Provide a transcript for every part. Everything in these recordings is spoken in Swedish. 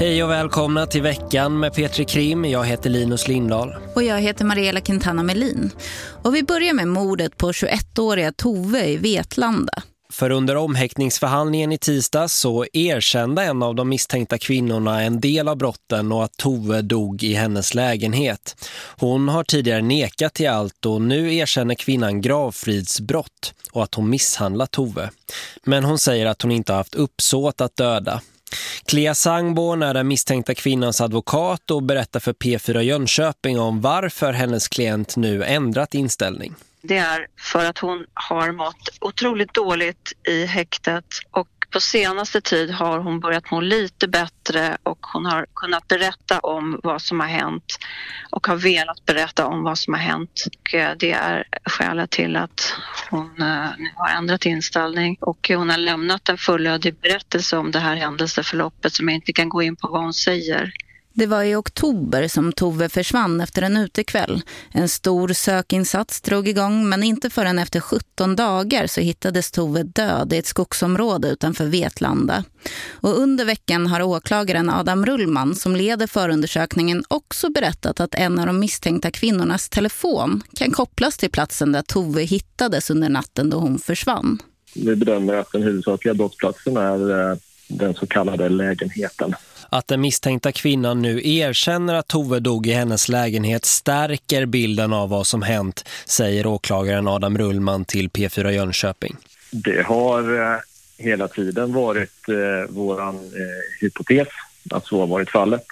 Hej och välkomna till veckan med Petri Krim. Jag heter Linus Lindahl. Och jag heter Mariella Quintana Melin. Och vi börjar med mordet på 21-åriga Tove i Vetlanda. För under omhäktningsförhandlingen i tisdag så erkände en av de misstänkta kvinnorna en del av brotten och att Tove dog i hennes lägenhet. Hon har tidigare nekat till allt och nu erkänner kvinnan gravfridsbrott och att hon misshandlat Tove. Men hon säger att hon inte har haft uppsåt att döda. Clea Sangborn är den misstänkta kvinnans advokat och berättar för P4 Jönköping om varför hennes klient nu ändrat inställning. Det är för att hon har mått otroligt dåligt i häktet och på senaste tid har hon börjat må lite bättre och hon har kunnat berätta om vad som har hänt och har velat berätta om vad som har hänt. Och eh, det är skälet till att hon eh, nu har ändrat inställning och hon har lämnat en fullödig berättelse om det här händelseförloppet som jag inte kan gå in på vad hon säger. Det var i oktober som Tove försvann efter en utekväll. En stor sökinsats drog igång men inte förrän efter 17 dagar så hittades Tove död i ett skogsområde utanför Vetlanda. Och under veckan har åklagaren Adam Rullman som leder förundersökningen också berättat att en av de misstänkta kvinnornas telefon kan kopplas till platsen där Tove hittades under natten då hon försvann. Vi bedömer att den huvudsakliga brottsplatsen är eh, den så kallade lägenheten. Att den misstänkta kvinnan nu erkänner att Tove dog i hennes lägenhet stärker bilden av vad som hänt, säger åklagaren Adam Rullman till P4 Jönköping. Det har eh, hela tiden varit eh, våran eh, hypotes att så har varit fallet.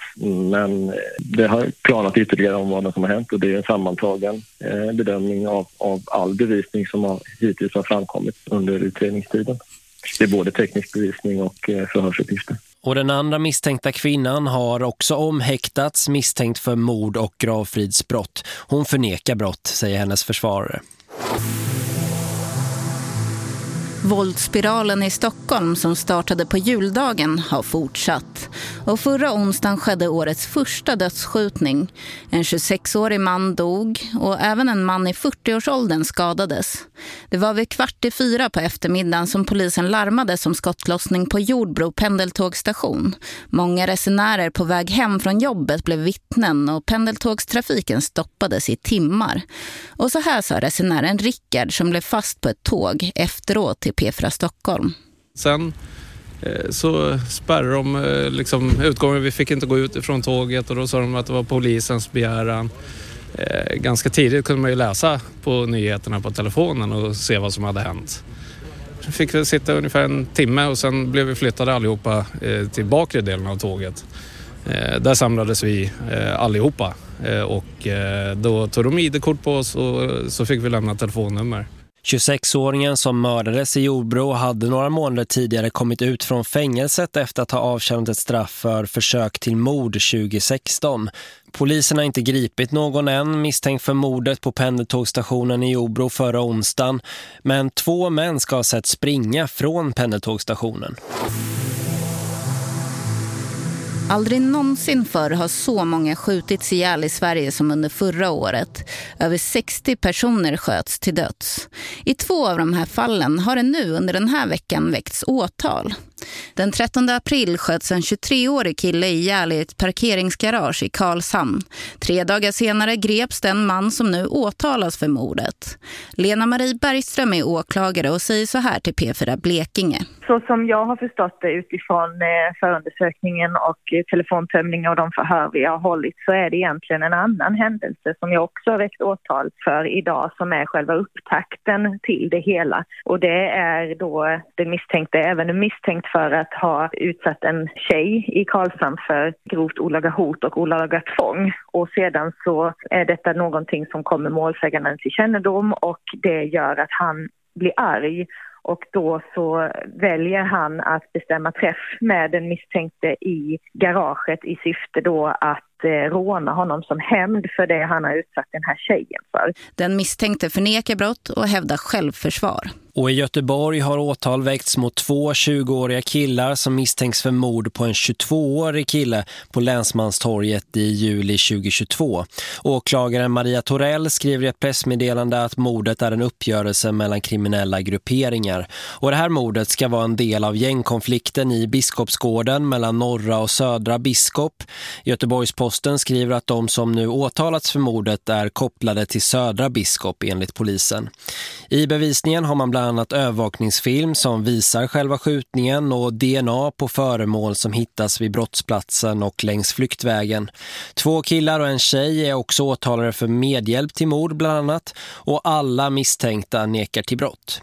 Men det har klarnat ytterligare om vad som har hänt och det är en sammantagen eh, bedömning av, av all bevisning som har, hittills har framkommit under utredningstiden. Det är både teknisk bevisning och eh, förhörsuppgifter. Och den andra misstänkta kvinnan har också omhäktats misstänkt för mord och gravfridsbrott. Hon förnekar brott, säger hennes försvarare. Våldsspiralen i Stockholm som startade på juldagen har fortsatt. Och förra onsdagen skedde årets första dödsskjutning. En 26-årig man dog och även en man i 40-årsåldern skadades. Det var vid kvart i fyra på eftermiddagen som polisen larmade som skottlossning på Jordbro pendeltågstation. Många resenärer på väg hem från jobbet blev vittnen och pendeltågstrafiken stoppades i timmar. Och så här sa resenären Rickard som blev fast på ett tåg efteråt till P4 Stockholm. Sen eh, så spärrade de eh, liksom, utgången. Vi fick inte gå ut ifrån tåget och då sa de att det var polisens begäran. Eh, ganska tidigt kunde man ju läsa på nyheterna på telefonen och se vad som hade hänt. Vi fick vi sitta ungefär en timme och sen blev vi flyttade allihopa till bakre delen av tåget. Där samlades vi allihopa och då tog de ID-kort på oss och så fick vi lämna telefonnummer. 26-åringen som mördades i Jordbro hade några månader tidigare kommit ut från fängelset efter att ha avtjänat ett straff för försök till mord 2016. Polisen har inte gripit någon än misstänkt för mordet på pendeltågstationen i Jordbro förra onsdagen. Men två män ska ha sett springa från pendeltågstationen. Aldrig någonsin förr har så många skjutits ihjäl i Sverige som under förra året. Över 60 personer sköts till döds. I två av de här fallen har det nu under den här veckan väckts åtal. Den 13 april sköts en 23-årig kille ihjäl i ett parkeringsgarage i Karlshamn. Tre dagar senare greps den man som nu åtalas för mordet. Lena Marie Bergström är åklagare och säger så här till P4 Blekinge. Så som jag har förstått det utifrån eh, förundersökningen och eh, telefontömningen telefontömning och de förhör vi har hållit så är det egentligen en annan händelse som jag också har väckt åtal för idag som är själva upptakten till det hela. Och det är då den misstänkte, även den misstänkte för att ha utsatt en tjej i Karlshamn för grovt olaga hot och olaga tvång. Och sedan så är detta någonting som kommer målsäganden till kännedom och det gör att han blir arg och då så väljer han att bestämma träff med den misstänkte i garaget i syfte då att eh, råna honom som hämnd för det han har utsatt den här tjejen för. Den misstänkte förnekar brott och hävdar självförsvar. Och i Göteborg har åtal väckts mot två 20-åriga killar som misstänks för mord på en 22-årig kille på Länsmanstorget i juli 2022. Åklagaren Maria Torell skriver i ett pressmeddelande att mordet är en uppgörelse mellan kriminella grupperingar. Och det här mordet ska vara en del av gängkonflikten i Biskopsgården mellan norra och södra biskop. Göteborgsposten skriver att de som nu åtalats för mordet är kopplade till södra biskop enligt polisen. I bevisningen har man bland annat övervakningsfilm som visar själva skjutningen och DNA på föremål som hittas vid brottsplatsen och längs flyktvägen. Två killar och en tjej är också åtalade för medhjälp till mord bland annat och alla misstänkta nekar till brott.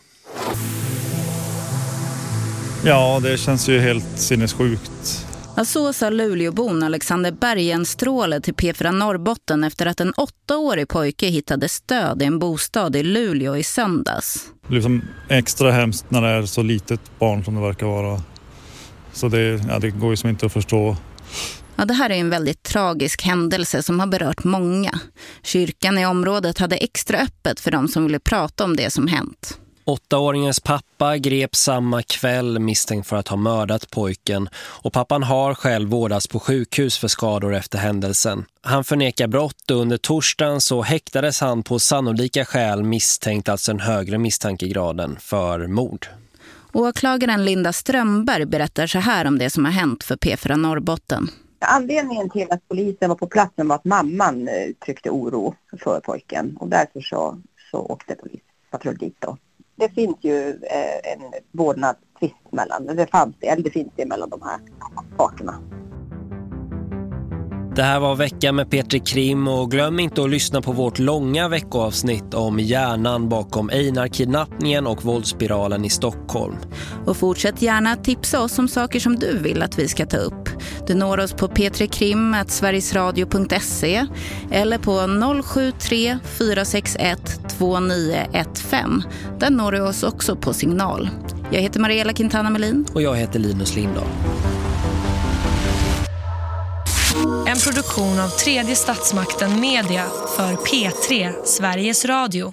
Ja, det känns ju helt sinnessjukt. Så sa Luleåbon Alexander Bergenstråle till P4 Norrbotten efter att en åttaårig pojke hittade stöd i en bostad i Luleå i söndags. Liksom extra hemskt när det är så litet barn som det verkar vara. Så det, ja, det går ju som inte att förstå. Ja, det här är en väldigt tragisk händelse som har berört många. Kyrkan i området hade extra öppet för de som ville prata om det som hänt. Åttaåringens pappa grep samma kväll misstänkt för att ha mördat pojken och pappan har själv vårdats på sjukhus för skador efter händelsen. Han förnekar brott och under torsdagen så häktades han på sannolika skäl misstänkt alltså en högre misstankegraden för mord. Åklagaren Linda Strömberg berättar så här om det som har hänt för P4 Norrbotten. Anledningen till att polisen var på platsen var att mamman uttryckte oro för pojken och därför så, så åkte polispatrull dit då det finns ju eh, en vårdnadstvist mellan, det fanns det, eller det finns det mellan de här parterna. Det här var veckan med Petri Krim och glöm inte att lyssna på vårt långa veckoavsnitt om hjärnan bakom Einar-kidnappningen och våldsspiralen i Stockholm. Och fortsätt gärna tipsa oss om saker som du vill att vi ska ta upp. Du når oss på p3krim.sverigesradio.se eller på 073 461 2915. Där når du oss också på signal. Jag heter Mariella Quintana Melin. Och jag heter Linus Lindahl. En produktion av tredje statsmakten Media för P3 Sveriges Radio.